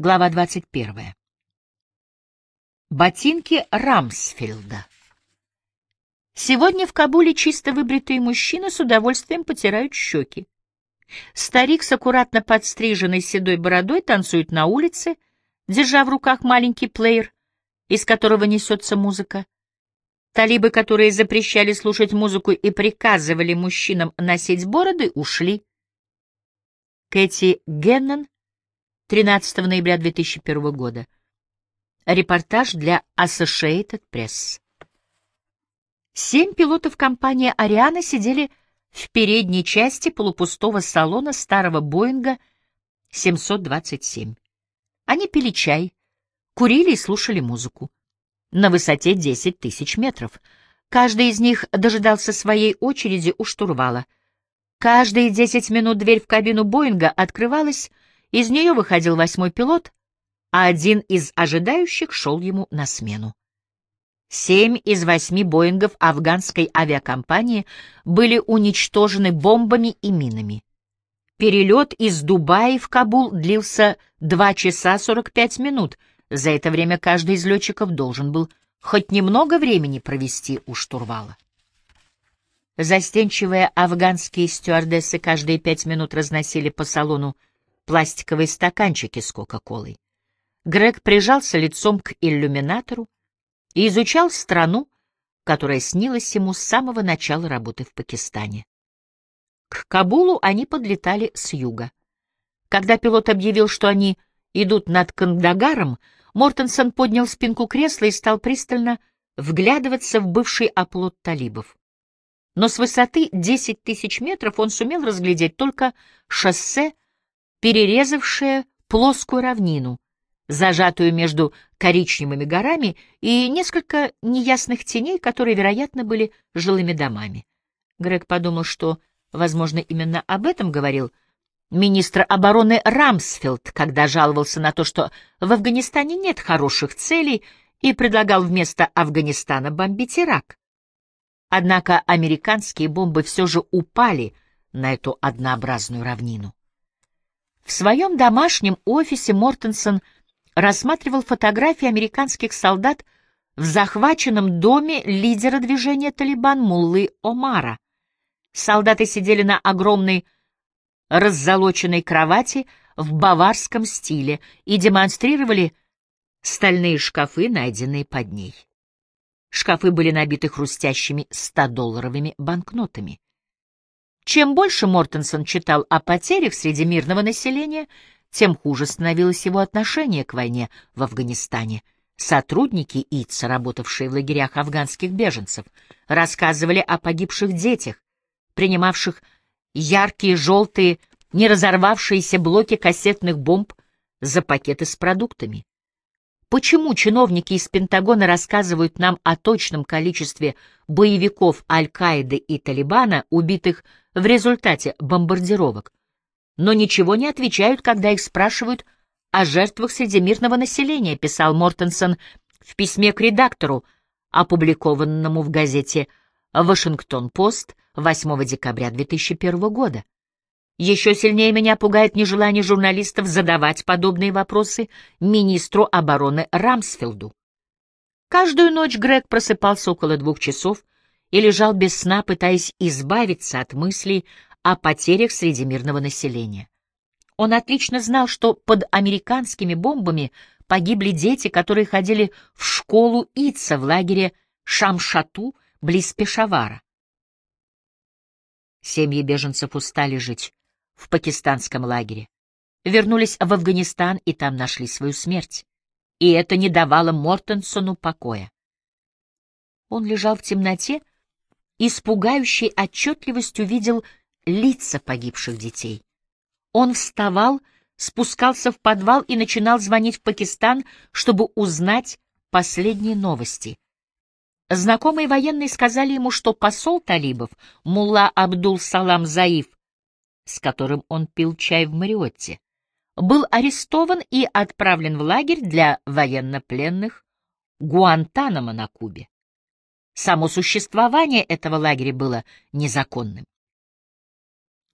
Глава 21. Ботинки Рамсфилда. Сегодня в Кабуле чисто выбритые мужчины с удовольствием потирают щеки. Старик с аккуратно подстриженной седой бородой танцует на улице, держа в руках маленький плеер, из которого несется музыка. Талибы, которые запрещали слушать музыку и приказывали мужчинам носить бороды, ушли. Кэти Геннон 13 ноября 2001 года. Репортаж для Associated Press. Семь пилотов компании «Ариана» сидели в передней части полупустого салона старого Боинга 727. Они пили чай, курили и слушали музыку. На высоте 10 тысяч метров. Каждый из них дожидался своей очереди у штурвала. Каждые 10 минут дверь в кабину Боинга открывалась, из нее выходил восьмой пилот, а один из ожидающих шел ему на смену. Семь из восьми Боингов афганской авиакомпании были уничтожены бомбами и минами. Перелет из Дубая в Кабул длился 2 часа 45 минут. За это время каждый из летчиков должен был хоть немного времени провести у штурвала. Застенчивые афганские стюардессы каждые пять минут разносили по салону пластиковые стаканчики с Кока-Колой. Грег прижался лицом к иллюминатору и изучал страну, которая снилась ему с самого начала работы в Пакистане. К Кабулу они подлетали с юга. Когда пилот объявил, что они идут над Кандагаром, Мортенсон поднял спинку кресла и стал пристально вглядываться в бывший оплот талибов. Но с высоты 10 тысяч метров он сумел разглядеть только шоссе перерезавшая плоскую равнину, зажатую между коричневыми горами и несколько неясных теней, которые, вероятно, были жилыми домами. Грег подумал, что, возможно, именно об этом говорил министр обороны Рамсфилд, когда жаловался на то, что в Афганистане нет хороших целей и предлагал вместо Афганистана бомбить Ирак. Однако американские бомбы все же упали на эту однообразную равнину. В своем домашнем офисе Мортенсон рассматривал фотографии американских солдат в захваченном доме лидера движения «Талибан» Муллы Омара. Солдаты сидели на огромной раззолоченной кровати в баварском стиле и демонстрировали стальные шкафы, найденные под ней. Шкафы были набиты хрустящими 100-долларовыми банкнотами. Чем больше Мортенсон читал о потерях среди мирного населения, тем хуже становилось его отношение к войне в Афганистане. Сотрудники ИЦА, работавшие в лагерях афганских беженцев, рассказывали о погибших детях, принимавших яркие желтые, не разорвавшиеся блоки кассетных бомб за пакеты с продуктами. Почему чиновники из Пентагона рассказывают нам о точном количестве боевиков Аль-Каиды и Талибана, убитых в результате бомбардировок, но ничего не отвечают, когда их спрашивают о жертвах среди мирного населения, писал Мортенсон в письме к редактору, опубликованному в газете «Вашингтон-Пост» 8 декабря 2001 года. Еще сильнее меня пугает нежелание журналистов задавать подобные вопросы министру обороны Рамсфилду. Каждую ночь Грег просыпался около двух часов и лежал без сна, пытаясь избавиться от мыслей о потерях среди мирного населения. Он отлично знал, что под американскими бомбами погибли дети, которые ходили в школу Ица в лагере Шамшату близ Пешавара. Семьи беженцев устали жить в пакистанском лагере, вернулись в Афганистан и там нашли свою смерть. И это не давало Мортенсону покоя. Он лежал в темноте и с пугающей отчетливостью видел лица погибших детей. Он вставал, спускался в подвал и начинал звонить в Пакистан, чтобы узнать последние новости. Знакомые военные сказали ему, что посол талибов, мулла Абдул-Салам Заиф, с которым он пил чай в Мариотте, был арестован и отправлен в лагерь для военнопленных Гуантанамо на Кубе. Само существование этого лагеря было незаконным.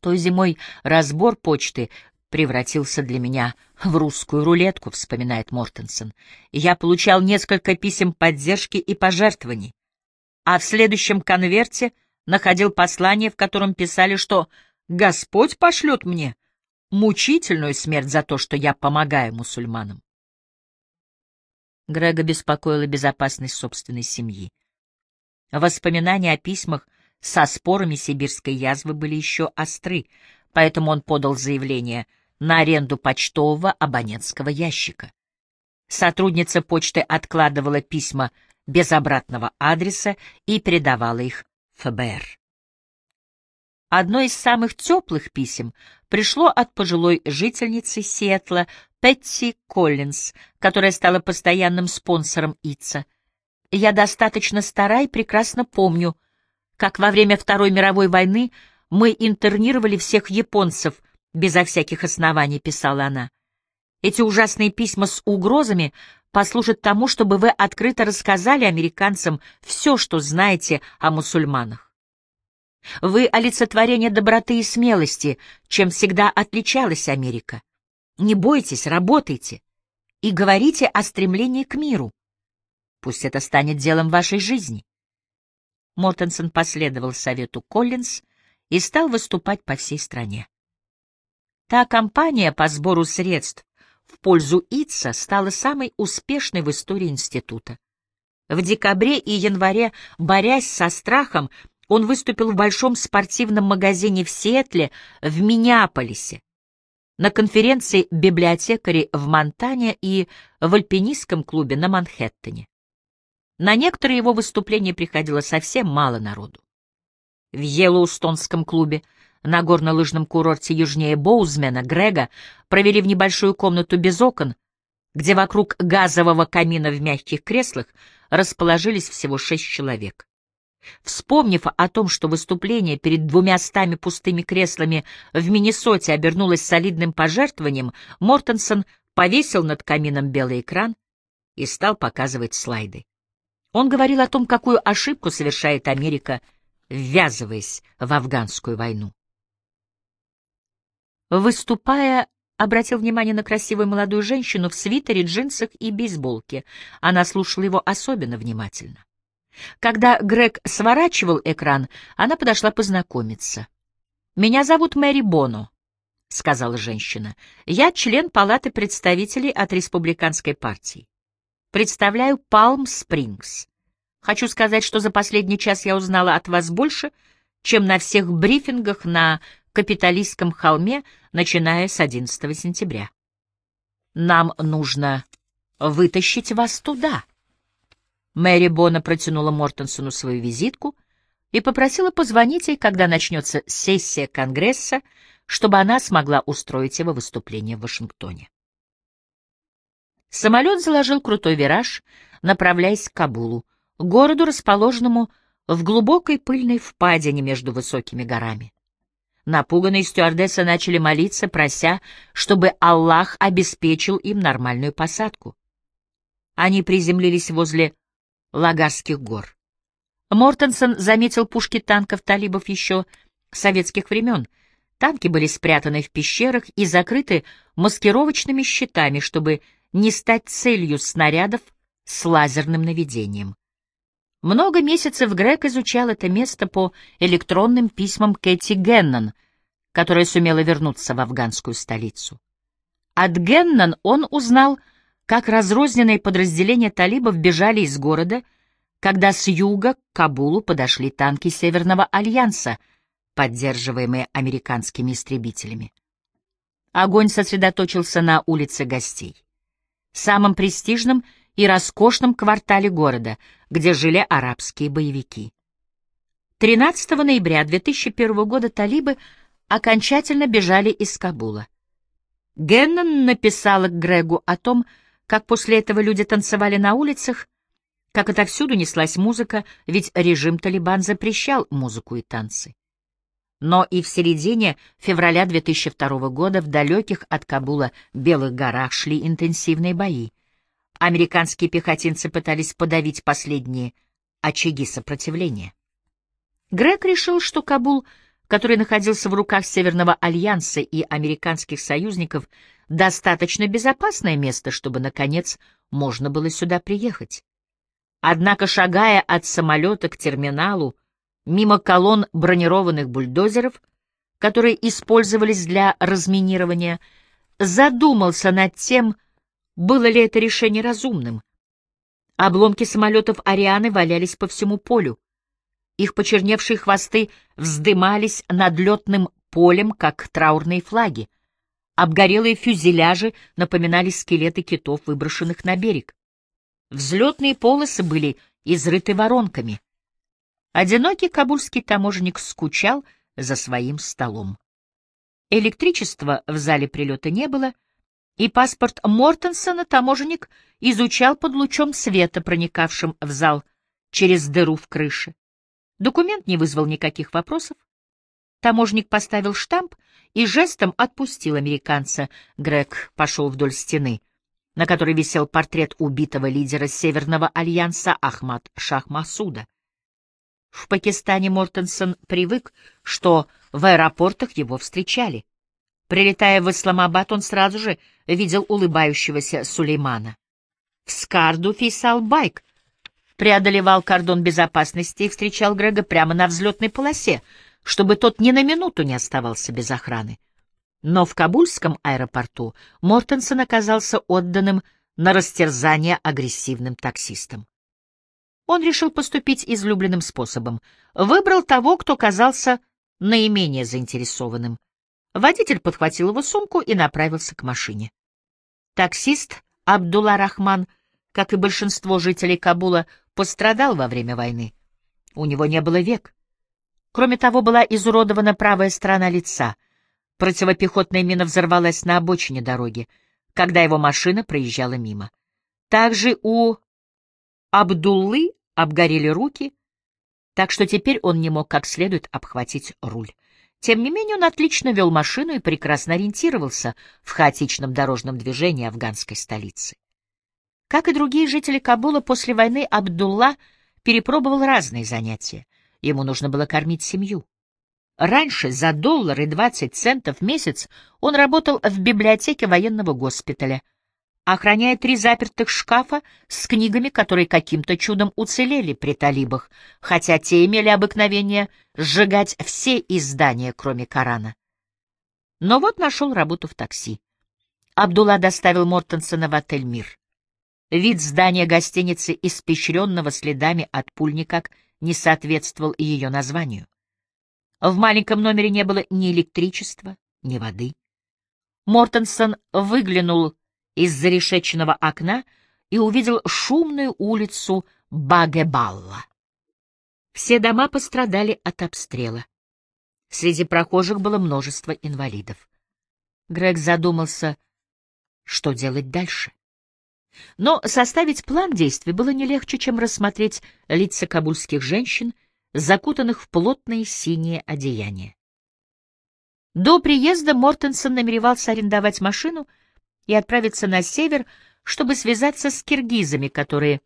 Той зимой разбор почты превратился для меня в русскую рулетку, вспоминает Мортенсон. Я получал несколько писем поддержки и пожертвований, а в следующем конверте находил послание, в котором писали, что Господь пошлет мне мучительную смерть за то, что я помогаю мусульманам. Грега беспокоила безопасность собственной семьи. Воспоминания о письмах со спорами сибирской язвы были еще остры, поэтому он подал заявление на аренду почтового абонентского ящика. Сотрудница почты откладывала письма без обратного адреса и передавала их ФБР. Одно из самых теплых писем пришло от пожилой жительницы Сиэтла Петти Коллинз, которая стала постоянным спонсором ИЦА. «Я достаточно стара и прекрасно помню, как во время Второй мировой войны мы интернировали всех японцев безо всяких оснований», — писала она. «Эти ужасные письма с угрозами послужат тому, чтобы вы открыто рассказали американцам все, что знаете о мусульманах. Вы — олицетворение доброты и смелости, чем всегда отличалась Америка. Не бойтесь, работайте и говорите о стремлении к миру. Пусть это станет делом вашей жизни. Мортенсон последовал совету Коллинз и стал выступать по всей стране. Та кампания по сбору средств в пользу ИЦА стала самой успешной в истории института. В декабре и январе, борясь со страхом, он выступил в большом спортивном магазине в Сиэтле, в Миннеаполисе, на конференции библиотекарей в Монтане и в альпинистском клубе на Манхэттене. На некоторые его выступления приходило совсем мало народу. В Йеллоустонском клубе на горнолыжном курорте южнее Боузмена Грега провели в небольшую комнату без окон, где вокруг газового камина в мягких креслах расположились всего шесть человек. Вспомнив о том, что выступление перед двумястами пустыми креслами в Миннесоте обернулось солидным пожертвованием, Мортенсон повесил над камином белый экран и стал показывать слайды. Он говорил о том, какую ошибку совершает Америка, ввязываясь в афганскую войну. Выступая, обратил внимание на красивую молодую женщину в свитере, джинсах и бейсболке. Она слушала его особенно внимательно. Когда Грег сворачивал экран, она подошла познакомиться. «Меня зовут Мэри Боно», — сказала женщина. «Я член Палаты представителей от Республиканской партии. Представляю Палм-Спрингс. Хочу сказать, что за последний час я узнала от вас больше, чем на всех брифингах на капиталистском холме, начиная с 11 сентября. Нам нужно вытащить вас туда». Мэри Бона протянула Мортенсону свою визитку и попросила позвонить ей, когда начнется сессия Конгресса, чтобы она смогла устроить его выступление в Вашингтоне. Самолет заложил крутой вираж, направляясь к Кабулу, городу, расположенному в глубокой пыльной впадине между высокими горами. Напуганные стюардессы начали молиться, прося, чтобы Аллах обеспечил им нормальную посадку. Они приземлились возле Лагарских гор. Мортенсон заметил пушки танков талибов еще советских времен. Танки были спрятаны в пещерах и закрыты маскировочными щитами, чтобы не стать целью снарядов с лазерным наведением. Много месяцев Грег изучал это место по электронным письмам Кэти Геннон, которая сумела вернуться в афганскую столицу. От Геннон он узнал, как разрозненные подразделения талибов бежали из города, когда с юга к Кабулу подошли танки Северного альянса, поддерживаемые американскими истребителями. Огонь сосредоточился на улице гостей, самом престижном и роскошном квартале города, где жили арабские боевики. 13 ноября 2001 года талибы окончательно бежали из Кабула. Геннон написала Грегу о том, как после этого люди танцевали на улицах, как отовсюду неслась музыка, ведь режим Талибан запрещал музыку и танцы. Но и в середине февраля 2002 года в далеких от Кабула Белых горах шли интенсивные бои. Американские пехотинцы пытались подавить последние очаги сопротивления. Грег решил, что Кабул который находился в руках Северного альянса и американских союзников, достаточно безопасное место, чтобы, наконец, можно было сюда приехать. Однако, шагая от самолета к терминалу, мимо колонн бронированных бульдозеров, которые использовались для разминирования, задумался над тем, было ли это решение разумным. Обломки самолетов «Арианы» валялись по всему полю. Их почерневшие хвосты вздымались над летным полем, как траурные флаги. Обгорелые фюзеляжи напоминали скелеты китов, выброшенных на берег. Взлетные полосы были изрыты воронками. Одинокий кабульский таможенник скучал за своим столом. Электричества в зале прилета не было, и паспорт Мортенсона таможенник изучал под лучом света, проникавшим в зал через дыру в крыше. Документ не вызвал никаких вопросов. Таможник поставил штамп и жестом отпустил американца. Грег пошел вдоль стены, на которой висел портрет убитого лидера Северного альянса Ахмад Шахмасуда. В Пакистане Мортенсон привык, что в аэропортах его встречали. Прилетая в Исламабад, он сразу же видел улыбающегося Сулеймана. В Скарду Фейсал Байк преодолевал кордон безопасности и встречал Грега прямо на взлетной полосе, чтобы тот ни на минуту не оставался без охраны. Но в Кабульском аэропорту Мортенсон оказался отданным на растерзание агрессивным таксистам. Он решил поступить излюбленным способом. Выбрал того, кто казался наименее заинтересованным. Водитель подхватил его сумку и направился к машине. Таксист Абдулла Рахман, как и большинство жителей Кабула, пострадал во время войны. У него не было век. Кроме того, была изуродована правая сторона лица. Противопехотная мина взорвалась на обочине дороги, когда его машина проезжала мимо. Также у Абдуллы обгорели руки, так что теперь он не мог как следует обхватить руль. Тем не менее, он отлично вел машину и прекрасно ориентировался в хаотичном дорожном движении афганской столицы. Как и другие жители Кабула, после войны Абдулла перепробовал разные занятия. Ему нужно было кормить семью. Раньше за доллар и 20 центов в месяц он работал в библиотеке военного госпиталя — охраняя три запертых шкафа с книгами, которые каким-то чудом уцелели при талибах, хотя те имели обыкновение сжигать все издания, кроме Корана. Но вот нашел работу в такси. Абдулла доставил Мортенсона в отель «Мир». Вид здания гостиницы, испещренного следами от пуль, никак не соответствовал ее названию. В маленьком номере не было ни электричества, ни воды. Мортенсон выглянул из зарешеченного окна и увидел шумную улицу Багебалла. Все дома пострадали от обстрела. Среди прохожих было множество инвалидов. Грег задумался, что делать дальше. Но составить план действий было не легче, чем рассмотреть лица кабульских женщин, закутанных в плотные синие одеяния. До приезда Мортенсон намеревался арендовать машину — и отправиться на север, чтобы связаться с киргизами, которые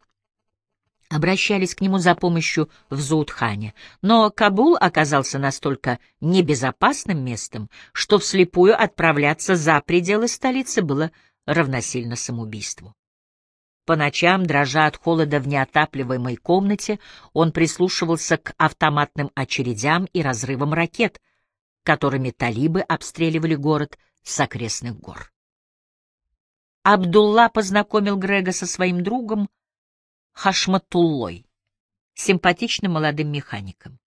обращались к нему за помощью в Зоутхане. Но Кабул оказался настолько небезопасным местом, что вслепую отправляться за пределы столицы было равносильно самоубийству. По ночам, дрожа от холода в неотапливаемой комнате, он прислушивался к автоматным очередям и разрывам ракет, которыми талибы обстреливали город с окрестных гор. Абдулла познакомил Грега со своим другом Хашматуллой, симпатичным молодым механиком.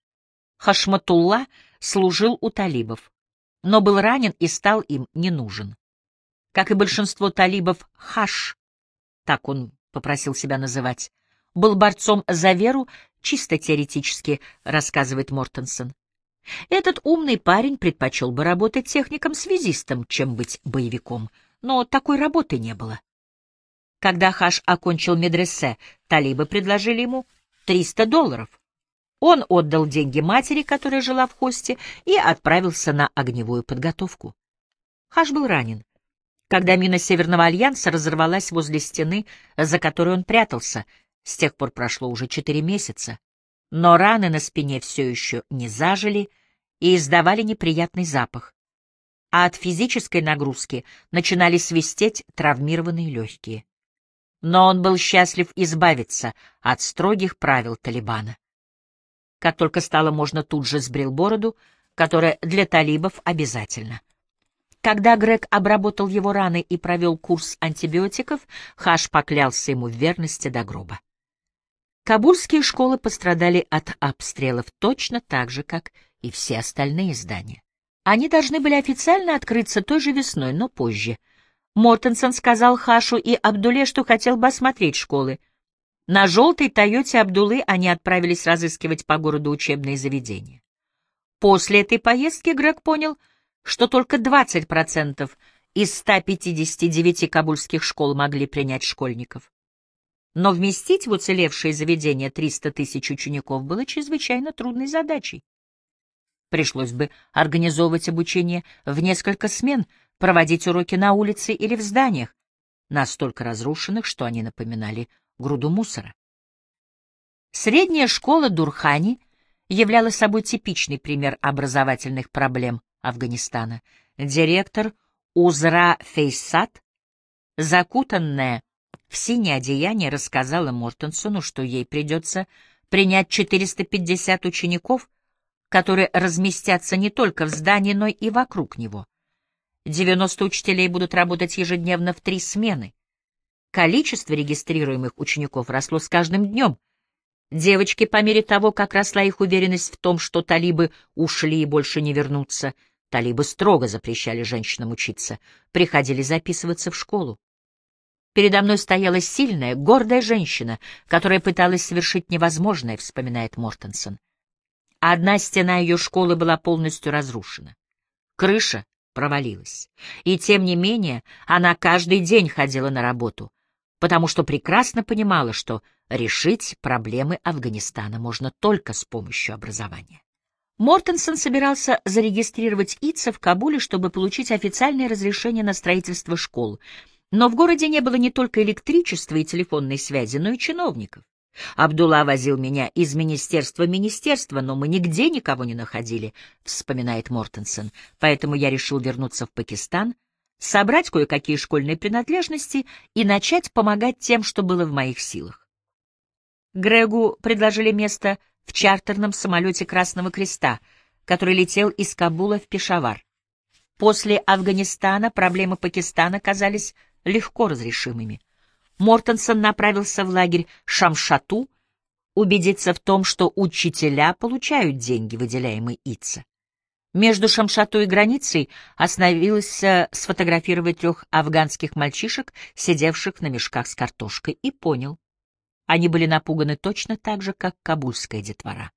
Хашматулла служил у талибов, но был ранен и стал им не нужен. Как и большинство талибов, Хаш, так он попросил себя называть, был борцом за веру, чисто теоретически, рассказывает Мортенсон. Этот умный парень предпочел бы работать техником-связистом, чем быть боевиком — но такой работы не было. Когда Хаш окончил медресе, талибы предложили ему 300 долларов. Он отдал деньги матери, которая жила в хосте, и отправился на огневую подготовку. Хаш был ранен. Когда мина Северного Альянса разорвалась возле стены, за которой он прятался, с тех пор прошло уже четыре месяца. Но раны на спине все еще не зажили, и издавали неприятный запах, а от физической нагрузки начинали свистеть травмированные легкие. Но он был счастлив избавиться от строгих правил Талибана. Как только стало можно, тут же сбрил бороду, которая для талибов обязательна. Когда Грег обработал его раны и провел курс антибиотиков, Хаш поклялся ему в верности до гроба. Кабульские школы пострадали от обстрелов точно так же, как и все остальные здания. Они должны были официально открыться той же весной, но позже. Мортенсон сказал Хашу и Абдуле, что хотел бы осмотреть школы. На желтой Тойоте Абдулы они отправились разыскивать по городу учебные заведения. После этой поездки Грег понял, что только 20% из 159 кабульских школ могли принять школьников. Но вместить в уцелевшие заведения 300 тысяч учеников было чрезвычайно трудной задачей. Пришлось бы организовывать обучение в несколько смен, проводить уроки на улице или в зданиях, настолько разрушенных, что они напоминали груду мусора. Средняя школа Дурхани являла собой типичный пример образовательных проблем Афганистана. Директор Узра Фейсат, закутанная в синее одеяние, рассказала Мортенсону, что ей придется принять 450 учеников, которые разместятся не только в здании, но и вокруг него. 90 учителей будут работать ежедневно в три смены. Количество регистрируемых учеников росло с каждым днем. Девочки, по мере того, как росла их уверенность в том, что талибы ушли и больше не вернутся, талибы строго запрещали женщинам учиться, приходили записываться в школу. Передо мной стояла сильная, гордая женщина, которая пыталась совершить невозможное, вспоминает Мортенсон. Одна стена ее школы была полностью разрушена. Крыша провалилась. И тем не менее она каждый день ходила на работу, потому что прекрасно понимала, что решить проблемы Афганистана можно только с помощью образования. Мортенсон собирался зарегистрировать ИЦА в Кабуле, чтобы получить официальное разрешение на строительство школ. Но в городе не было не только электричества и телефонной связи, но и чиновников. Абдулла возил меня из министерства в министерство, но мы нигде никого не находили, — вспоминает Мортенсон. Поэтому я решил вернуться в Пакистан, собрать кое-какие школьные принадлежности и начать помогать тем, что было в моих силах. Грегу предложили место в чартерном самолете Красного Креста, который летел из Кабула в Пешавар. После Афганистана проблемы Пакистана казались легко разрешимыми. Мортенсон направился в лагерь Шамшату, убедиться в том, что учителя получают деньги, выделяемые ИЦА. Между Шамшату и границей остановился сфотографировать трех афганских мальчишек, сидевших на мешках с картошкой, и понял. Они были напуганы точно так же, как кабульская детвора.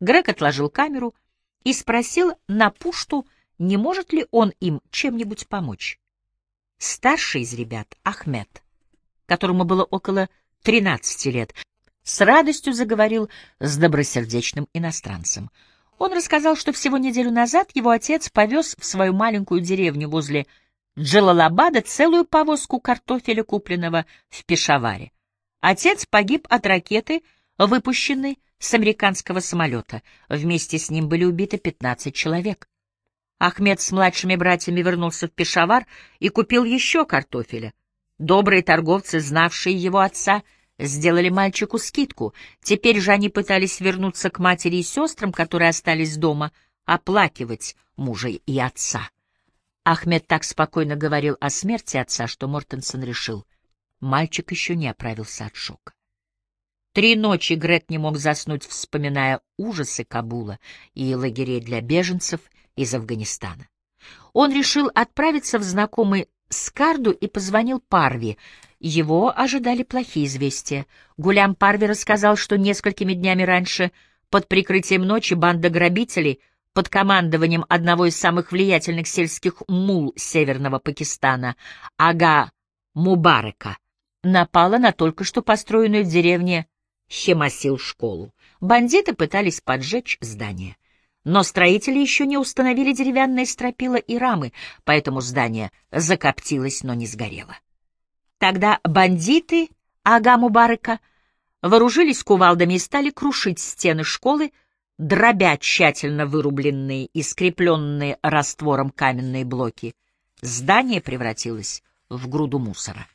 Грег отложил камеру и спросил на пушту, не может ли он им чем-нибудь помочь. Старший из ребят, Ахмед, которому было около 13 лет, с радостью заговорил с добросердечным иностранцем. Он рассказал, что всего неделю назад его отец повез в свою маленькую деревню возле Джалалабада целую повозку картофеля, купленного в Пешаваре. Отец погиб от ракеты, выпущенной с американского самолета. Вместе с ним были убиты 15 человек. Ахмед с младшими братьями вернулся в Пешавар и купил еще картофеля. Добрые торговцы, знавшие его отца, сделали мальчику скидку. Теперь же они пытались вернуться к матери и сестрам, которые остались дома, оплакивать мужа и отца. Ахмед так спокойно говорил о смерти отца, что Мортенсон решил, мальчик еще не оправился от шока. Три ночи Грег не мог заснуть, вспоминая ужасы Кабула и лагерей для беженцев из Афганистана. Он решил отправиться в знакомый Скарду и позвонил Парви. Его ожидали плохие известия. Гулям Парви рассказал, что несколькими днями раньше, под прикрытием ночи, банда грабителей под командованием одного из самых влиятельных сельских мул северного Пакистана, Ага Мубарека, напала на только что построенную в деревне Хемасил школу. Бандиты пытались поджечь здание. Но строители еще не установили деревянные стропила и рамы, поэтому здание закоптилось, но не сгорело. Тогда бандиты Ага Мубарека вооружились кувалдами и стали крушить стены школы, дробя тщательно вырубленные и скрепленные раствором каменные блоки, здание превратилось в груду мусора.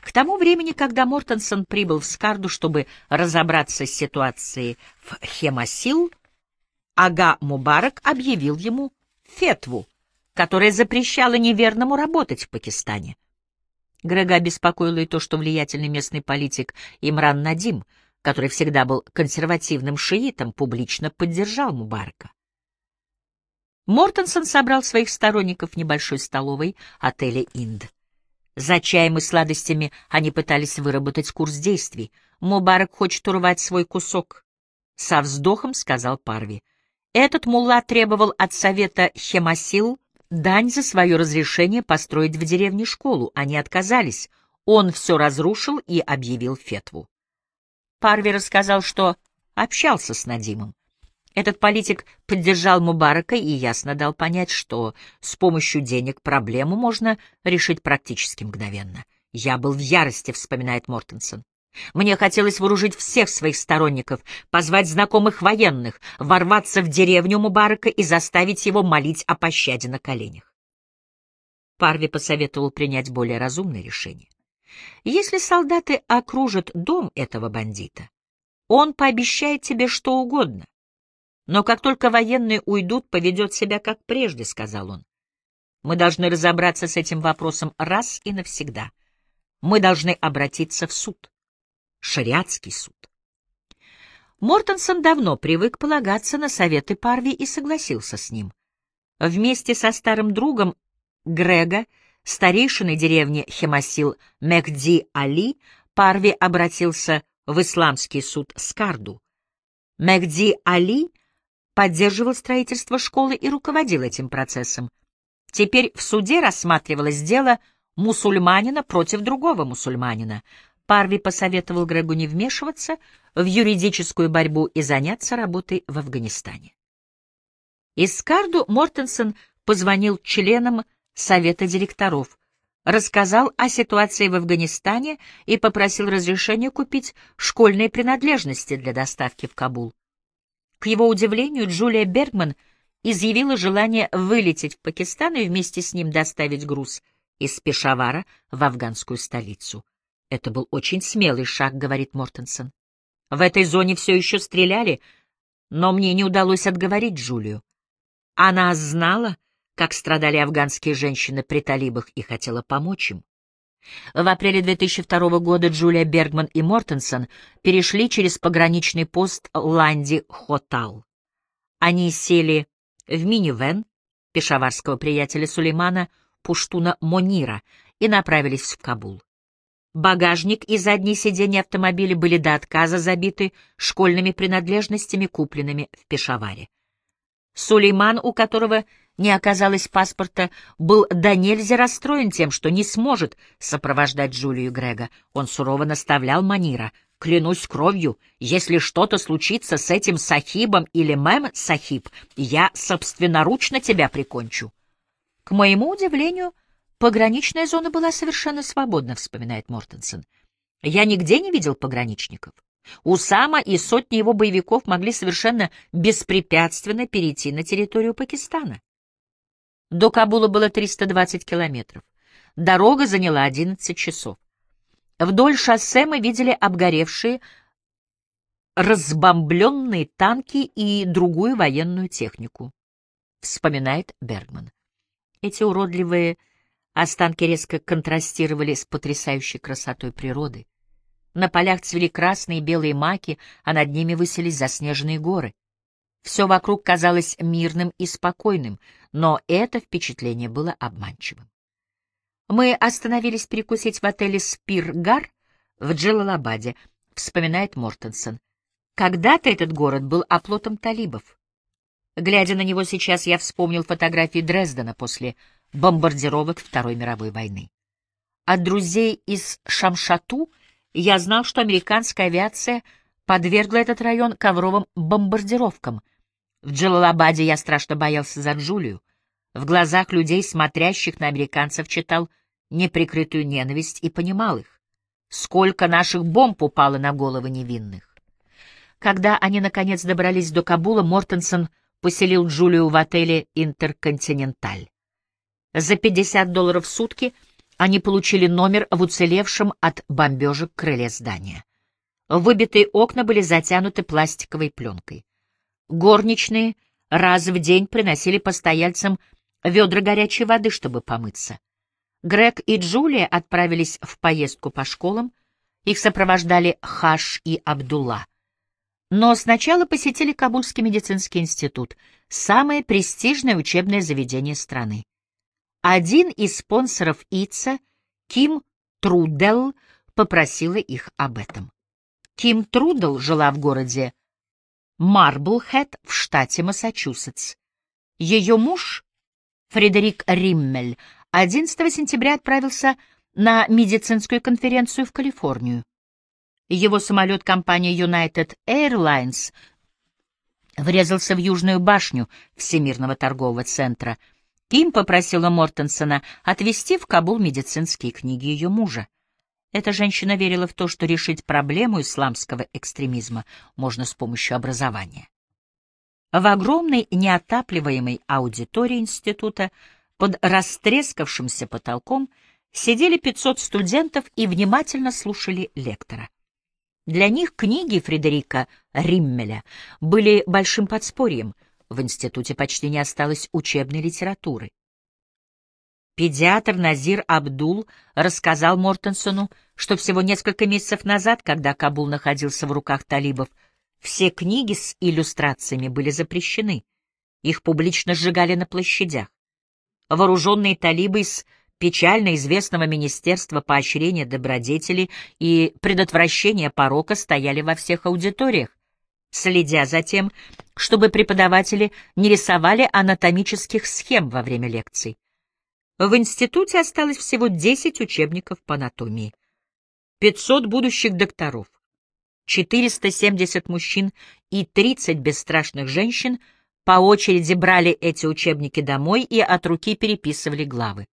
К тому времени, когда Мортенсон прибыл в Скарду, чтобы разобраться с ситуацией в Хемасил, Ага Мубарак объявил ему фетву, которая запрещала неверному работать в Пакистане. Грега беспокоило и то, что влиятельный местный политик Имран Надим, который всегда был консервативным шиитом, публично поддержал Мубарака. Мортенсон собрал своих сторонников в небольшой столовой отеля «Инд». За чаем и сладостями они пытались выработать курс действий. Мубарак хочет урвать свой кусок. Со вздохом сказал Парви. Этот мулла требовал от совета Хемасил дань за свое разрешение построить в деревне школу. Они отказались. Он все разрушил и объявил фетву. Парви рассказал, что общался с Надимом. Этот политик поддержал Мубарака и ясно дал понять, что с помощью денег проблему можно решить практически мгновенно. «Я был в ярости», — вспоминает Мортенсон. «Мне хотелось вооружить всех своих сторонников, позвать знакомых военных, ворваться в деревню Мубарака и заставить его молить о пощаде на коленях». Парви посоветовал принять более разумное решение. Если солдаты окружат дом этого бандита, он пообещает тебе что угодно, но как только военные уйдут, поведет себя как прежде, — сказал он. Мы должны разобраться с этим вопросом раз и навсегда. Мы должны обратиться в суд. Шариатский суд. Мортенсон давно привык полагаться на советы Парви и согласился с ним. Вместе со старым другом Грега, старейшиной деревни Хемасил Мехди Али, Парви обратился в исламский суд Скарду. Мехди Али — поддерживал строительство школы и руководил этим процессом. Теперь в суде рассматривалось дело мусульманина против другого мусульманина. Парви посоветовал Грегу не вмешиваться в юридическую борьбу и заняться работой в Афганистане. Из Карду Мортенсон позвонил членам Совета директоров, рассказал о ситуации в Афганистане и попросил разрешения купить школьные принадлежности для доставки в Кабул. К его удивлению, Джулия Бергман изъявила желание вылететь в Пакистан и вместе с ним доставить груз из Пешавара в афганскую столицу. Это был очень смелый шаг, говорит Мортенсон. В этой зоне все еще стреляли, но мне не удалось отговорить Джулию. Она знала, как страдали афганские женщины при талибах и хотела помочь им. В апреле 2002 года Джулия Бергман и Мортенсон перешли через пограничный пост Ланди-Хотал. Они сели в минивэн пешаварского приятеля Сулеймана Пуштуна Монира и направились в Кабул. Багажник и задние сиденья автомобиля были до отказа забиты школьными принадлежностями, купленными в Пешаваре. Сулейман, у которого не оказалось паспорта, был до нельзя расстроен тем, что не сможет сопровождать Джулию Грега. Он сурово наставлял Манира. «Клянусь кровью, если что-то случится с этим Сахибом или Мэм Сахиб, я собственноручно тебя прикончу». К моему удивлению, пограничная зона была совершенно свободна, вспоминает Мортенсен. Я нигде не видел пограничников. Усама и сотни его боевиков могли совершенно беспрепятственно перейти на территорию Пакистана. До Кабула было 320 километров. Дорога заняла 11 часов. Вдоль шоссе мы видели обгоревшие, разбомбленные танки и другую военную технику, вспоминает Бергман. Эти уродливые останки резко контрастировали с потрясающей красотой природы. На полях цвели красные и белые маки, а над ними высились заснеженные горы. Все вокруг казалось мирным и спокойным, но это впечатление было обманчивым. Мы остановились перекусить в отеле «Спиргар» в Джалалабаде, вспоминает Мортенсон. Когда-то этот город был оплотом талибов. Глядя на него сейчас, я вспомнил фотографии Дрездена после бомбардировок Второй мировой войны. От друзей из Шамшату я знал, что американская авиация подвергла этот район ковровым бомбардировкам — в Джалалабаде я страшно боялся за Джулию. В глазах людей, смотрящих на американцев, читал неприкрытую ненависть и понимал их. Сколько наших бомб упало на головы невинных. Когда они, наконец, добрались до Кабула, Мортенсон поселил Джулию в отеле «Интерконтиненталь». За 50 долларов в сутки они получили номер в уцелевшем от бомбежек крыле здания. Выбитые окна были затянуты пластиковой пленкой. Горничные раз в день приносили постояльцам ведра горячей воды, чтобы помыться. Грег и Джулия отправились в поездку по школам, их сопровождали Хаш и Абдулла. Но сначала посетили Кабульский медицинский институт, самое престижное учебное заведение страны. Один из спонсоров ИЦА, Ким Трудел, попросила их об этом. Ким Трудел жила в городе Марблхэт в штате Массачусетс. Ее муж, Фредерик Риммель, 11 сентября отправился на медицинскую конференцию в Калифорнию. Его самолет компании United Airlines врезался в Южную башню Всемирного торгового центра. Ким попросила Мортенсона отвезти в Кабул медицинские книги ее мужа. Эта женщина верила в то, что решить проблему исламского экстремизма можно с помощью образования. В огромной неотапливаемой аудитории института под растрескавшимся потолком сидели 500 студентов и внимательно слушали лектора. Для них книги Фредерика Риммеля были большим подспорьем. В институте почти не осталось учебной литературы. Педиатр Назир Абдул рассказал Мортенсону, что всего несколько месяцев назад, когда Кабул находился в руках талибов, все книги с иллюстрациями были запрещены. Их публично сжигали на площадях. Вооруженные талибы из печально известного Министерства поощрения добродетели и предотвращения порока стояли во всех аудиториях, следя за тем, чтобы преподаватели не рисовали анатомических схем во время лекций. В институте осталось всего 10 учебников по анатомии, 500 будущих докторов, 470 мужчин и 30 бесстрашных женщин по очереди брали эти учебники домой и от руки переписывали главы.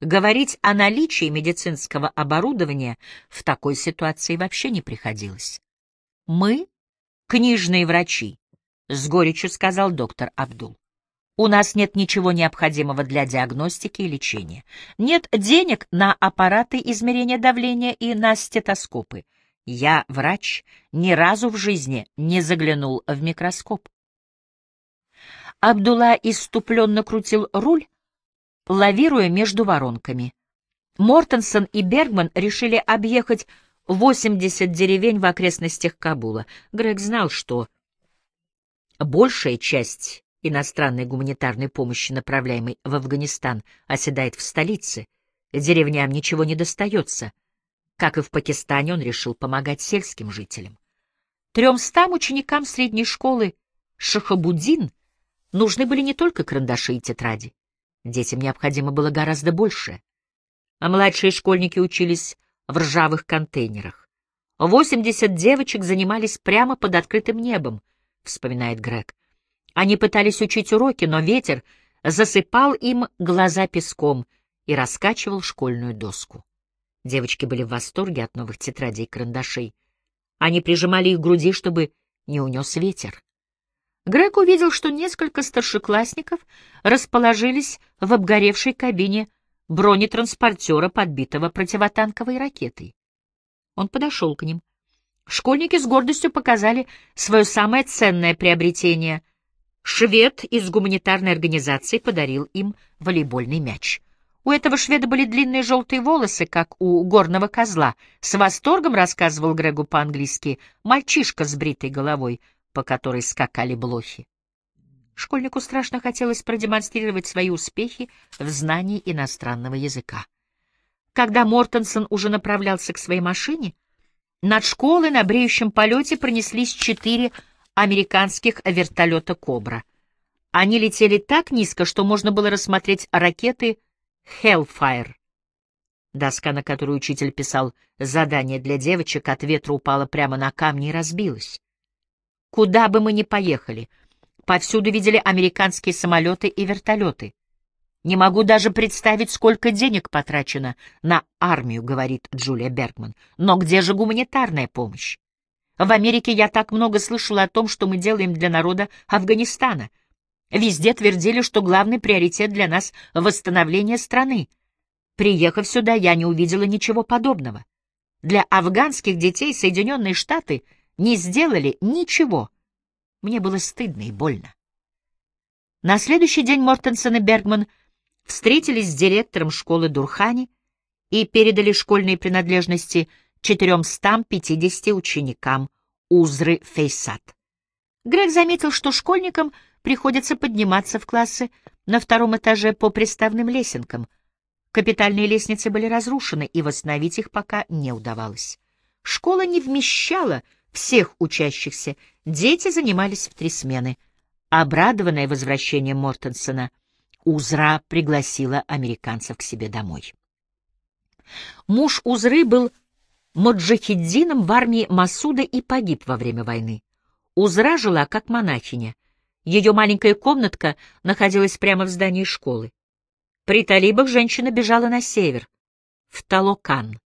Говорить о наличии медицинского оборудования в такой ситуации вообще не приходилось. «Мы — книжные врачи», — с горечью сказал доктор Абдул. «У нас нет ничего необходимого для диагностики и лечения. Нет денег на аппараты измерения давления и на стетоскопы. Я, врач, ни разу в жизни не заглянул в микроскоп». Абдулла иступленно крутил руль, лавируя между воронками. Мортенсон и Бергман решили объехать 80 деревень в окрестностях Кабула. Грег знал, что большая часть иностранной гуманитарной помощи, направляемой в Афганистан, оседает в столице. Деревням ничего не достается. Как и в Пакистане, он решил помогать сельским жителям. Тремстам ученикам средней школы Шахабудин нужны были не только карандаши и тетради. Детям необходимо было гораздо больше. А младшие школьники учились в ржавых контейнерах. Восемьдесят девочек занимались прямо под открытым небом, вспоминает Грег. Они пытались учить уроки, но ветер засыпал им глаза песком и раскачивал школьную доску. Девочки были в восторге от новых тетрадей и карандашей. Они прижимали их к груди, чтобы не унес ветер. Грег увидел, что несколько старшеклассников расположились в обгоревшей кабине бронетранспортера, подбитого противотанковой ракетой. Он подошел к ним. Школьники с гордостью показали свое самое ценное приобретение. Швед из гуманитарной организации подарил им волейбольный мяч. У этого шведа были длинные желтые волосы, как у горного козла. С восторгом рассказывал Грегу по-английски мальчишка с бритой головой — по которой скакали блохи. Школьнику страшно хотелось продемонстрировать свои успехи в знании иностранного языка. Когда Мортенсон уже направлялся к своей машине, над школой на бреющем полете пронеслись четыре американских вертолета «Кобра». Они летели так низко, что можно было рассмотреть ракеты «Hellfire». Доска, на которую учитель писал задание для девочек, от ветра упала прямо на камни и разбилась. Куда бы мы ни поехали, повсюду видели американские самолеты и вертолеты. Не могу даже представить, сколько денег потрачено на армию, говорит Джулия Бергман. Но где же гуманитарная помощь? В Америке я так много слышала о том, что мы делаем для народа Афганистана. Везде твердили, что главный приоритет для нас — восстановление страны. Приехав сюда, я не увидела ничего подобного. Для афганских детей Соединенные Штаты не сделали ничего. Мне было стыдно и больно. На следующий день Мортенсон и Бергман встретились с директором школы Дурхани и передали школьные принадлежности 450 ученикам Узры Фейсат. Грег заметил, что школьникам приходится подниматься в классы на втором этаже по приставным лесенкам. Капитальные лестницы были разрушены, и восстановить их пока не удавалось. Школа не вмещала всех учащихся, дети занимались в три смены. Обрадованная возвращением Мортенсона, Узра пригласила американцев к себе домой. Муж Узры был моджахиддином в армии Масуда и погиб во время войны. Узра жила как монахиня. Ее маленькая комнатка находилась прямо в здании школы. При талибах женщина бежала на север, в Талокан.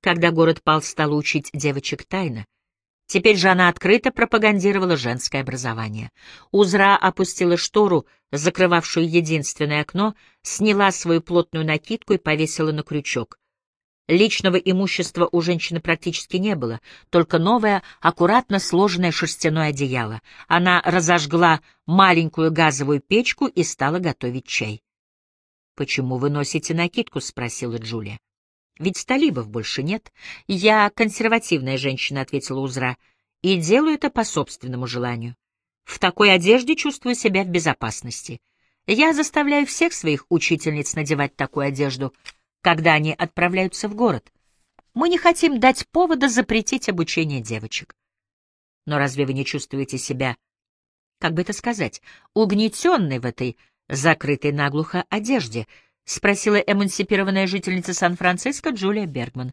Когда город пал, стала учить девочек тайно. Теперь же она открыто пропагандировала женское образование. Узра опустила штору, закрывавшую единственное окно, сняла свою плотную накидку и повесила на крючок. Личного имущества у женщины практически не было, только новое, аккуратно сложенное шерстяное одеяло. Она разожгла маленькую газовую печку и стала готовить чай. «Почему вы носите накидку?» — спросила Джулия. «Ведь талибов больше нет. Я консервативная женщина», — ответила Узра, — «и делаю это по собственному желанию. В такой одежде чувствую себя в безопасности. Я заставляю всех своих учительниц надевать такую одежду — когда они отправляются в город. Мы не хотим дать повода запретить обучение девочек. Но разве вы не чувствуете себя, как бы это сказать, угнетенной в этой закрытой наглухо одежде? — спросила эмансипированная жительница Сан-Франциско Джулия Бергман.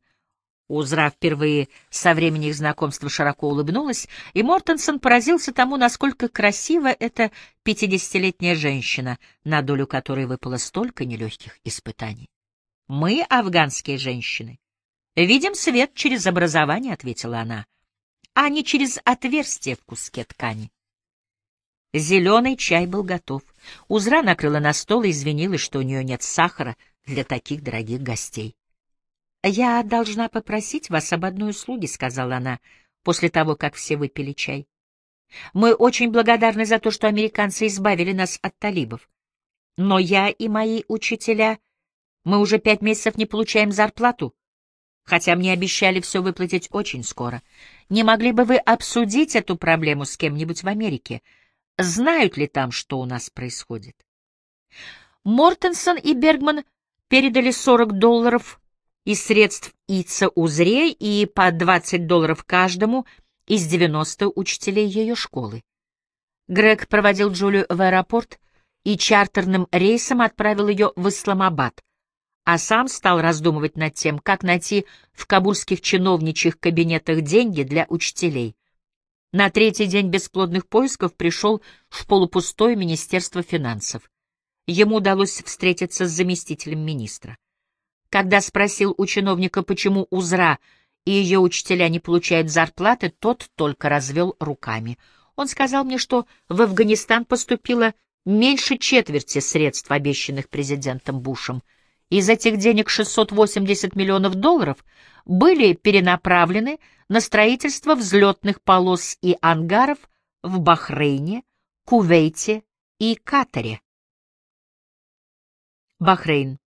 Узра впервые со времени их знакомства широко улыбнулась, и Мортенсон поразился тому, насколько красива эта пятидесятилетняя женщина, на долю которой выпало столько нелегких испытаний. Мы, афганские женщины, видим свет через образование, — ответила она, — а не через отверстие в куске ткани. Зеленый чай был готов. Узра накрыла на стол и извинилась, что у нее нет сахара для таких дорогих гостей. «Я должна попросить вас об одной услуге», — сказала она, после того, как все выпили чай. «Мы очень благодарны за то, что американцы избавили нас от талибов. Но я и мои учителя мы уже пять месяцев не получаем зарплату, хотя мне обещали все выплатить очень скоро. Не могли бы вы обсудить эту проблему с кем-нибудь в Америке? Знают ли там, что у нас происходит? Мортенсон и Бергман передали 40 долларов из средств ИЦА Узре и по 20 долларов каждому из 90 учителей ее школы. Грег проводил Джулию в аэропорт и чартерным рейсом отправил ее в Исламабад — а сам стал раздумывать над тем, как найти в кабульских чиновничьих кабинетах деньги для учителей. На третий день бесплодных поисков пришел в полупустое Министерство финансов. Ему удалось встретиться с заместителем министра. Когда спросил у чиновника, почему УЗРА и ее учителя не получают зарплаты, тот только развел руками. Он сказал мне, что в Афганистан поступило меньше четверти средств, обещанных президентом Бушем — из этих денег 680 миллионов долларов были перенаправлены на строительство взлетных полос и ангаров в Бахрейне, Кувейте и Катаре. Бахрейн.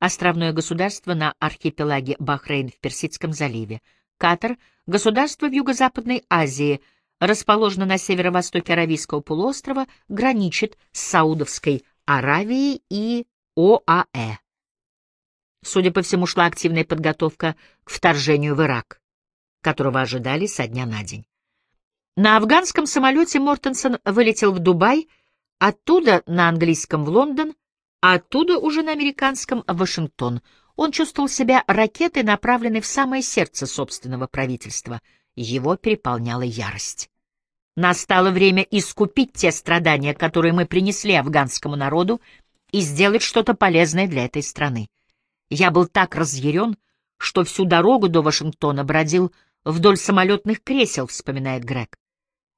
Островное государство на архипелаге Бахрейн в Персидском заливе. Катар — государство в Юго-Западной Азии, расположено на северо-востоке Аравийского полуострова, граничит с Саудовской Аравией и ОАЭ. Судя по всему, шла активная подготовка к вторжению в Ирак, которого ожидали со дня на день. На афганском самолете Мортенсон вылетел в Дубай, оттуда на английском в Лондон, а оттуда уже на американском в Вашингтон. Он чувствовал себя ракетой, направленной в самое сердце собственного правительства. Его переполняла ярость. Настало время искупить те страдания, которые мы принесли афганскому народу, и сделать что-то полезное для этой страны. Я был так разъярен, что всю дорогу до Вашингтона бродил вдоль самолетных кресел, вспоминает Грег.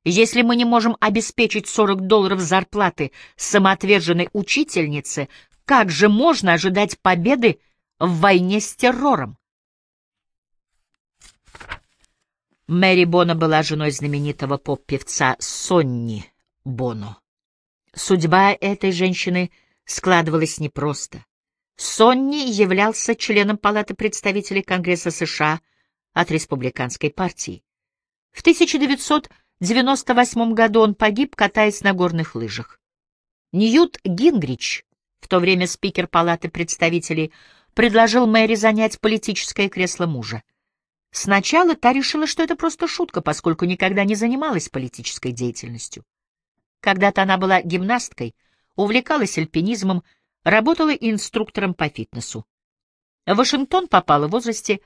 Если мы не можем обеспечить 40 долларов зарплаты самоотверженной учительнице, как же можно ожидать победы в войне с террором? Мэри Боно была женой знаменитого поп-певца Сонни Боно. Судьба этой женщины складывалась непросто. Сонни являлся членом Палаты представителей Конгресса США от Республиканской партии. В 1998 году он погиб, катаясь на горных лыжах. Ньют Гингрич, в то время спикер Палаты представителей, предложил Мэри занять политическое кресло мужа. Сначала та решила, что это просто шутка, поскольку никогда не занималась политической деятельностью. Когда-то она была гимнасткой, увлекалась альпинизмом, работала инструктором по фитнесу. В Вашингтон попала в возрасте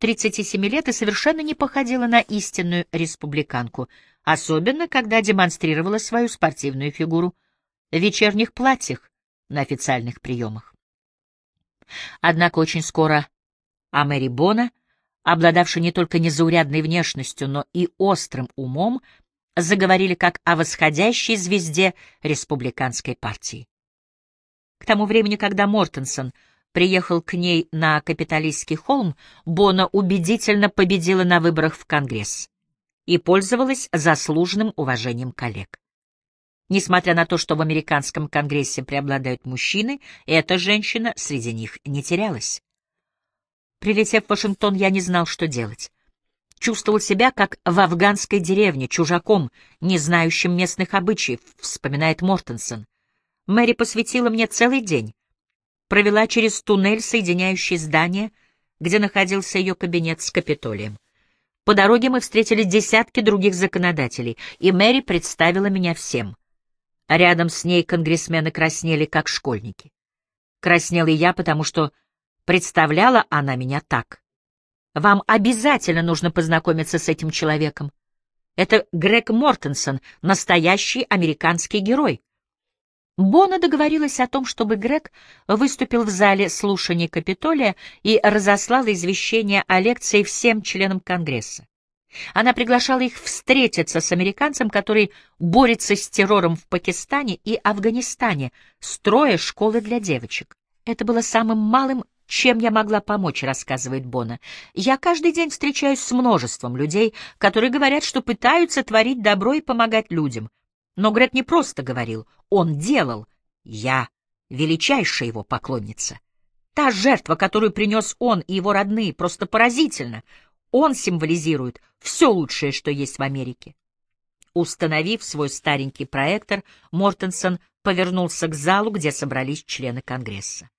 37 лет и совершенно не походила на истинную республиканку, особенно когда демонстрировала свою спортивную фигуру в вечерних платьях на официальных приемах. Однако очень скоро о Мэри Бона обладавший не только незаурядной внешностью, но и острым умом, заговорили как о восходящей звезде республиканской партии. К тому времени, когда Мортенсон приехал к ней на капиталистский холм, Бона убедительно победила на выборах в Конгресс и пользовалась заслуженным уважением коллег. Несмотря на то, что в американском Конгрессе преобладают мужчины, эта женщина среди них не терялась. Прилетев в Вашингтон, я не знал, что делать. Чувствовал себя, как в афганской деревне, чужаком, не знающим местных обычаев, вспоминает Мортенсон. Мэри посвятила мне целый день. Провела через туннель, соединяющий здание, где находился ее кабинет с Капитолием. По дороге мы встретили десятки других законодателей, и Мэри представила меня всем. Рядом с ней конгрессмены краснели, как школьники. Краснел и я, потому что Представляла она меня так. Вам обязательно нужно познакомиться с этим человеком. Это Грег Мортенсон, настоящий американский герой. Бона договорилась о том, чтобы Грег выступил в зале слушаний Капитолия и разослала извещение о лекции всем членам Конгресса. Она приглашала их встретиться с американцем, который борется с террором в Пакистане и Афганистане, строя школы для девочек. Это было самым малым чем я могла помочь, рассказывает Бона. Я каждый день встречаюсь с множеством людей, которые говорят, что пытаются творить добро и помогать людям. Но Грет не просто говорил, он делал. Я величайшая его поклонница. Та жертва, которую принес он и его родные, просто поразительно. Он символизирует все лучшее, что есть в Америке. Установив свой старенький проектор, Мортенсон повернулся к залу, где собрались члены Конгресса.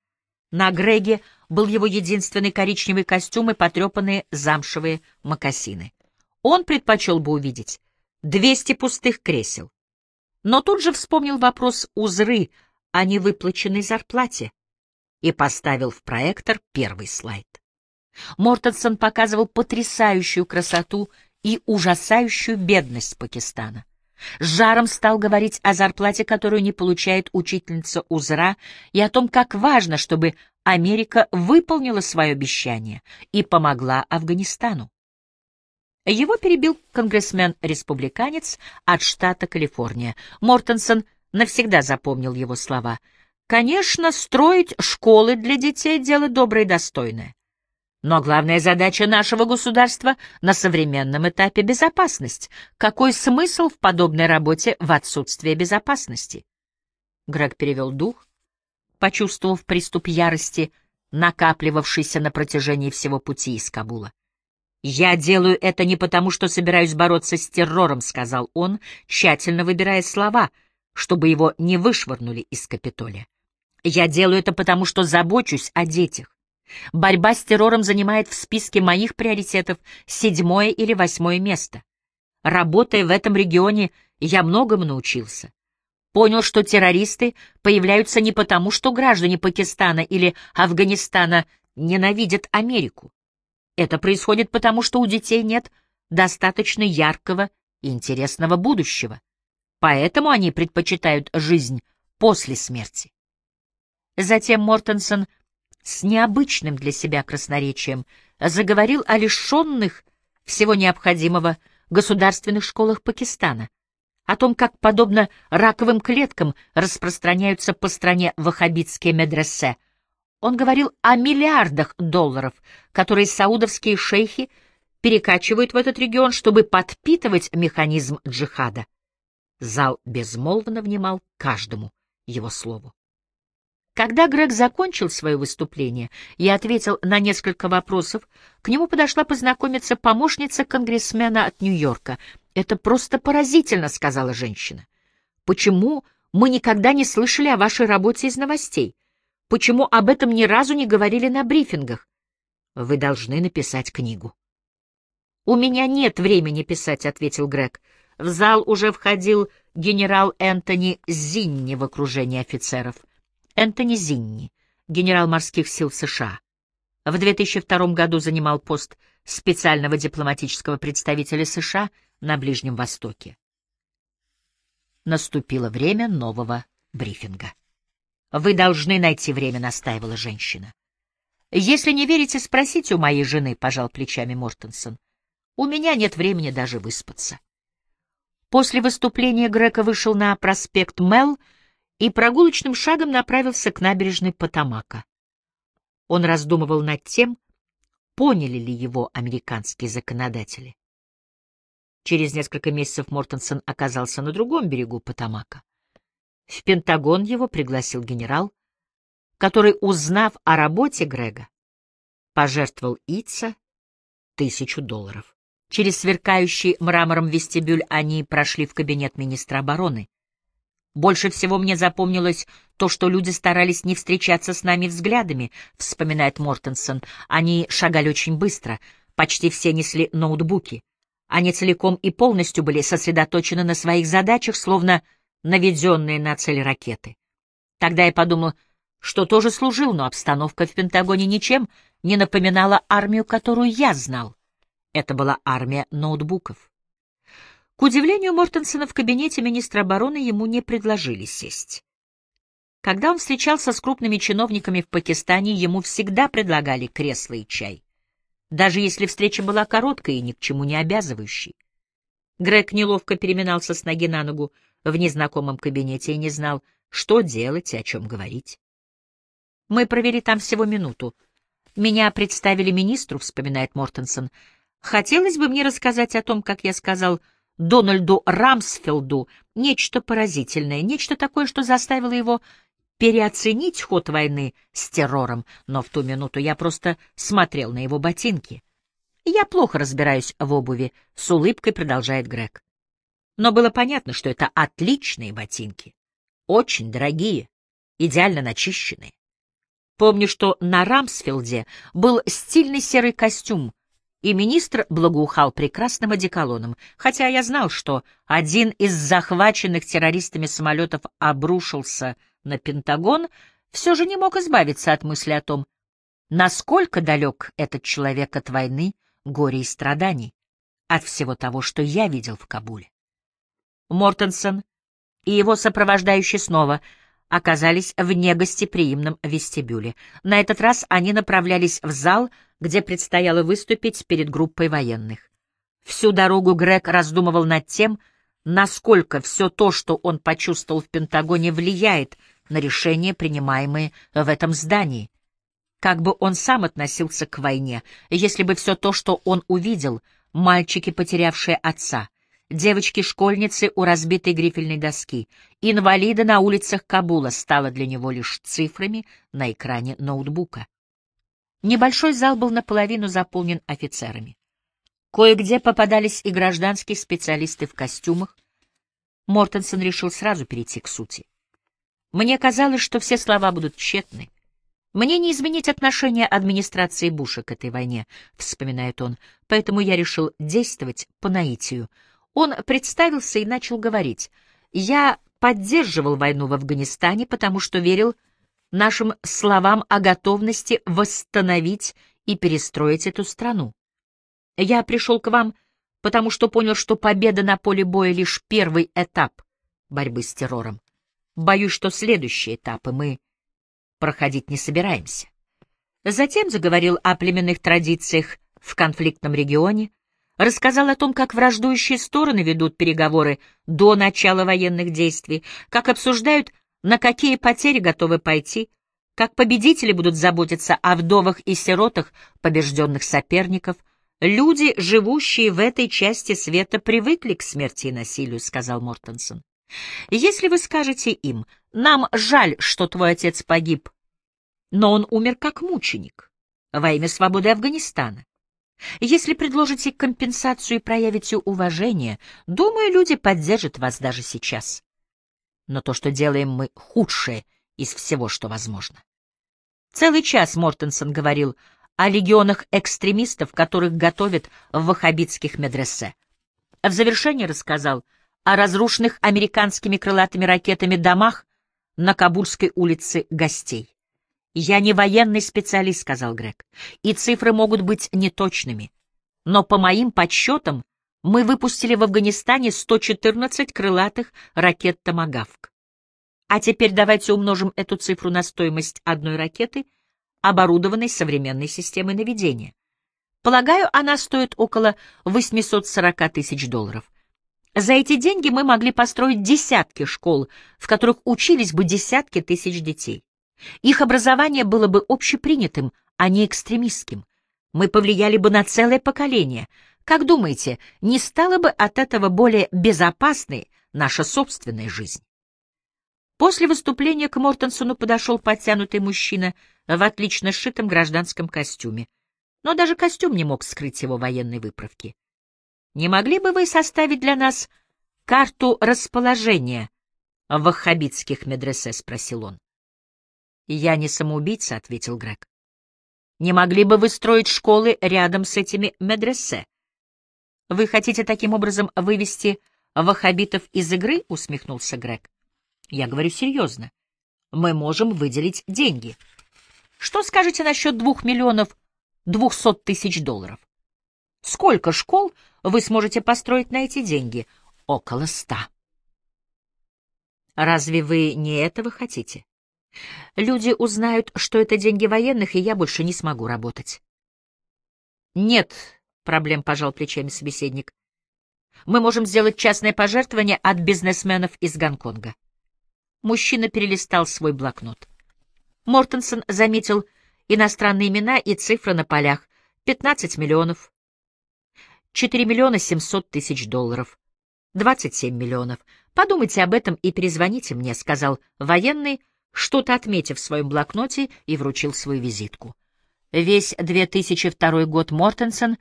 На Греге был его единственный коричневый костюм и потрепанные замшевые мокасины. Он предпочел бы увидеть двести пустых кресел. Но тут же вспомнил вопрос Узры о невыплаченной зарплате и поставил в проектор первый слайд. Мортенсон показывал потрясающую красоту и ужасающую бедность Пакистана. Жаром стал говорить о зарплате, которую не получает учительница УЗРА, и о том, как важно, чтобы Америка выполнила свое обещание и помогла Афганистану. Его перебил конгрессмен-республиканец от штата Калифорния. Мортенсон навсегда запомнил его слова. «Конечно, строить школы для детей — дело доброе и достойное. Но главная задача нашего государства на современном этапе — безопасность. Какой смысл в подобной работе в отсутствии безопасности? Грег перевел дух, почувствовав приступ ярости, накапливавшийся на протяжении всего пути из Кабула. «Я делаю это не потому, что собираюсь бороться с террором», — сказал он, тщательно выбирая слова, чтобы его не вышвырнули из Капитолия. «Я делаю это потому, что забочусь о детях. Борьба с террором занимает в списке моих приоритетов седьмое или восьмое место. Работая в этом регионе, я многому научился. Понял, что террористы появляются не потому, что граждане Пакистана или Афганистана ненавидят Америку. Это происходит потому, что у детей нет достаточно яркого и интересного будущего. Поэтому они предпочитают жизнь после смерти. Затем Мортенсон — с необычным для себя красноречием заговорил о лишенных всего необходимого государственных школах Пакистана, о том, как, подобно раковым клеткам, распространяются по стране ваххабитские медресе. Он говорил о миллиардах долларов, которые саудовские шейхи перекачивают в этот регион, чтобы подпитывать механизм джихада. Зал безмолвно внимал каждому его слову. Когда Грег закончил свое выступление и ответил на несколько вопросов, к нему подошла познакомиться помощница конгрессмена от Нью-Йорка. «Это просто поразительно», — сказала женщина. «Почему мы никогда не слышали о вашей работе из новостей? Почему об этом ни разу не говорили на брифингах? Вы должны написать книгу». «У меня нет времени писать», — ответил Грег. В зал уже входил генерал Энтони Зинни в окружении офицеров — Энтони Зинни, генерал морских сил США. В 2002 году занимал пост специального дипломатического представителя США на Ближнем Востоке. Наступило время нового брифинга. «Вы должны найти время», — настаивала женщина. «Если не верите, спросите у моей жены», — пожал плечами Мортенсон. «У меня нет времени даже выспаться». После выступления Грека вышел на проспект Мел — и прогулочным шагом направился к набережной Потамака. Он раздумывал над тем, поняли ли его американские законодатели. Через несколько месяцев Мортенсон оказался на другом берегу Потамака. В Пентагон его пригласил генерал, который, узнав о работе Грега, пожертвовал Ица тысячу долларов. Через сверкающий мрамором вестибюль они прошли в кабинет министра обороны. Больше всего мне запомнилось то, что люди старались не встречаться с нами взглядами, вспоминает Мортенсон. Они шагали очень быстро, почти все несли ноутбуки. Они целиком и полностью были сосредоточены на своих задачах, словно наведенные на цель ракеты. Тогда я подумал, что тоже служил, но обстановка в Пентагоне ничем не напоминала армию, которую я знал. Это была армия ноутбуков. К удивлению Мортенсона в кабинете министра обороны ему не предложили сесть. Когда он встречался с крупными чиновниками в Пакистане, ему всегда предлагали кресло и чай, даже если встреча была короткой и ни к чему не обязывающей. Грег неловко переминался с ноги на ногу в незнакомом кабинете и не знал, что делать и о чем говорить. «Мы провели там всего минуту. Меня представили министру», — вспоминает Мортенсон. «Хотелось бы мне рассказать о том, как я сказал Дональду Рамсфелду нечто поразительное, нечто такое, что заставило его переоценить ход войны с террором, но в ту минуту я просто смотрел на его ботинки. Я плохо разбираюсь в обуви, с улыбкой продолжает Грег. Но было понятно, что это отличные ботинки, очень дорогие, идеально начищенные. Помню, что на Рамсфилде был стильный серый костюм и министр благоухал прекрасным одеколоном, хотя я знал, что один из захваченных террористами самолетов обрушился на Пентагон, все же не мог избавиться от мысли о том, насколько далек этот человек от войны, горя и страданий, от всего того, что я видел в Кабуле. Мортенсон и его сопровождающий снова оказались в негостеприимном вестибюле. На этот раз они направлялись в зал, где предстояло выступить перед группой военных. Всю дорогу Грег раздумывал над тем, насколько все то, что он почувствовал в Пентагоне, влияет на решения, принимаемые в этом здании. Как бы он сам относился к войне, если бы все то, что он увидел, мальчики, потерявшие отца, девочки-школьницы у разбитой грифельной доски, инвалиды на улицах Кабула стало для него лишь цифрами на экране ноутбука. Небольшой зал был наполовину заполнен офицерами. Кое-где попадались и гражданские специалисты в костюмах. Мортенсон решил сразу перейти к сути. Мне казалось, что все слова будут тщетны. Мне не изменить отношение администрации Буша к этой войне, вспоминает он, поэтому я решил действовать по наитию. Он представился и начал говорить. Я поддерживал войну в Афганистане, потому что верил, нашим словам о готовности восстановить и перестроить эту страну. Я пришел к вам, потому что понял, что победа на поле боя — лишь первый этап борьбы с террором. Боюсь, что следующие этапы мы проходить не собираемся. Затем заговорил о племенных традициях в конфликтном регионе, рассказал о том, как враждующие стороны ведут переговоры до начала военных действий, как обсуждают, на какие потери готовы пойти, как победители будут заботиться о вдовах и сиротах побежденных соперников. Люди, живущие в этой части света, привыкли к смерти и насилию, — сказал Мортенсон. Если вы скажете им, нам жаль, что твой отец погиб, но он умер как мученик во имя свободы Афганистана. Если предложите компенсацию и проявите уважение, думаю, люди поддержат вас даже сейчас. Но то, что делаем мы, худшее из всего, что возможно. Целый час Мортенсон говорил о легионах экстремистов, которых готовят в ваххабитских медресе. В завершение рассказал о разрушенных американскими крылатыми ракетами домах на Кабульской улице гостей. «Я не военный специалист», — сказал Грег, — «и цифры могут быть неточными. Но по моим подсчетам мы выпустили в Афганистане 114 крылатых ракет «Томагавк». А теперь давайте умножим эту цифру на стоимость одной ракеты, оборудованной современной системой наведения. Полагаю, она стоит около 840 тысяч долларов. За эти деньги мы могли построить десятки школ, в которых учились бы десятки тысяч детей. Их образование было бы общепринятым, а не экстремистским. Мы повлияли бы на целое поколение. Как думаете, не стала бы от этого более безопасной наша собственная жизнь? После выступления к Мортенсону подошел подтянутый мужчина в отлично сшитом гражданском костюме. Но даже костюм не мог скрыть его военной выправки. «Не могли бы вы составить для нас карту расположения ваххабитских медресе?» — спросил он. «Я не самоубийца», — ответил Грег. «Не могли бы вы строить школы рядом с этими медресе? Вы хотите таким образом вывести ваххабитов из игры?» — усмехнулся Грег. «Я говорю серьезно. Мы можем выделить деньги. Что скажете насчет двух миллионов двухсот тысяч долларов? Сколько школ вы сможете построить на эти деньги? Около ста. Разве вы не этого хотите? Люди узнают, что это деньги военных, и я больше не смогу работать. Нет проблем, пожал плечами собеседник. Мы можем сделать частное пожертвование от бизнесменов из Гонконга. Мужчина перелистал свой блокнот. Мортенсон заметил иностранные имена и цифры на полях. 15 миллионов. 4 миллиона 700 тысяч долларов. 27 миллионов. Подумайте об этом и перезвоните мне, сказал военный, что-то отметив в своем блокноте и вручил свою визитку. Весь 2002 год Мортенсон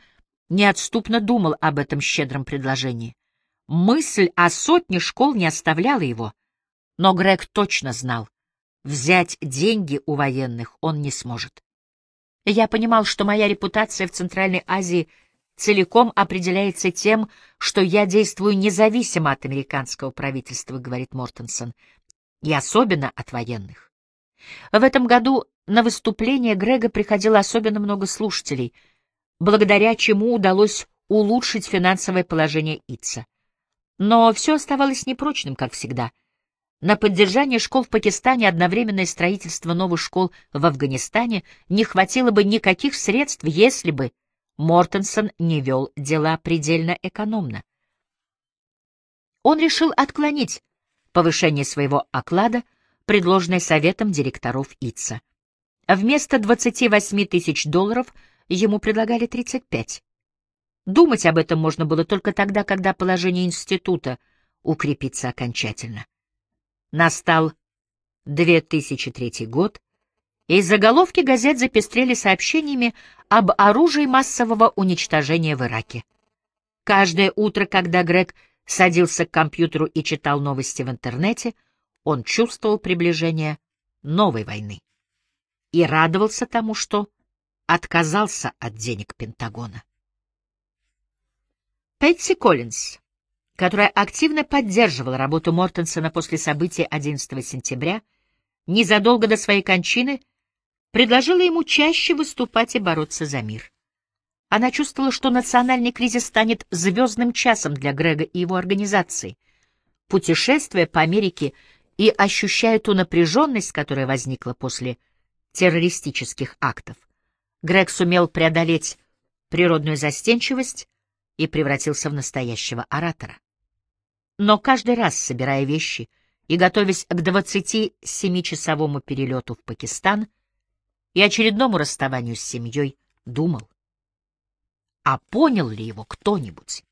неотступно думал об этом щедром предложении. Мысль о сотне школ не оставляла его, но Грег точно знал, взять деньги у военных он не сможет. Я понимал, что моя репутация в Центральной Азии целиком определяется тем, что я действую независимо от американского правительства, говорит Мортенсон и особенно от военных. В этом году на выступление Грега приходило особенно много слушателей, благодаря чему удалось улучшить финансовое положение ИЦА. Но все оставалось непрочным, как всегда. На поддержание школ в Пакистане одновременное строительство новых школ в Афганистане не хватило бы никаких средств, если бы Мортенсон не вел дела предельно экономно. Он решил отклонить повышение своего оклада, предложенное советом директоров ИЦА. Вместо 28 тысяч долларов ему предлагали 35. Думать об этом можно было только тогда, когда положение института укрепится окончательно. Настал 2003 год, и заголовки газет запестрели сообщениями об оружии массового уничтожения в Ираке. Каждое утро, когда Грег садился к компьютеру и читал новости в интернете, он чувствовал приближение новой войны и радовался тому, что отказался от денег Пентагона. Пэтси Коллинз, которая активно поддерживала работу Мортенсона после событий 11 сентября, незадолго до своей кончины предложила ему чаще выступать и бороться за мир. Она чувствовала, что национальный кризис станет звездным часом для Грега и его организации. Путешествуя по Америке и ощущая ту напряженность, которая возникла после террористических актов, Грег сумел преодолеть природную застенчивость и превратился в настоящего оратора. Но каждый раз, собирая вещи и готовясь к 27-часовому перелету в Пакистан и очередному расставанию с семьей, думал, а понял ли его кто-нибудь?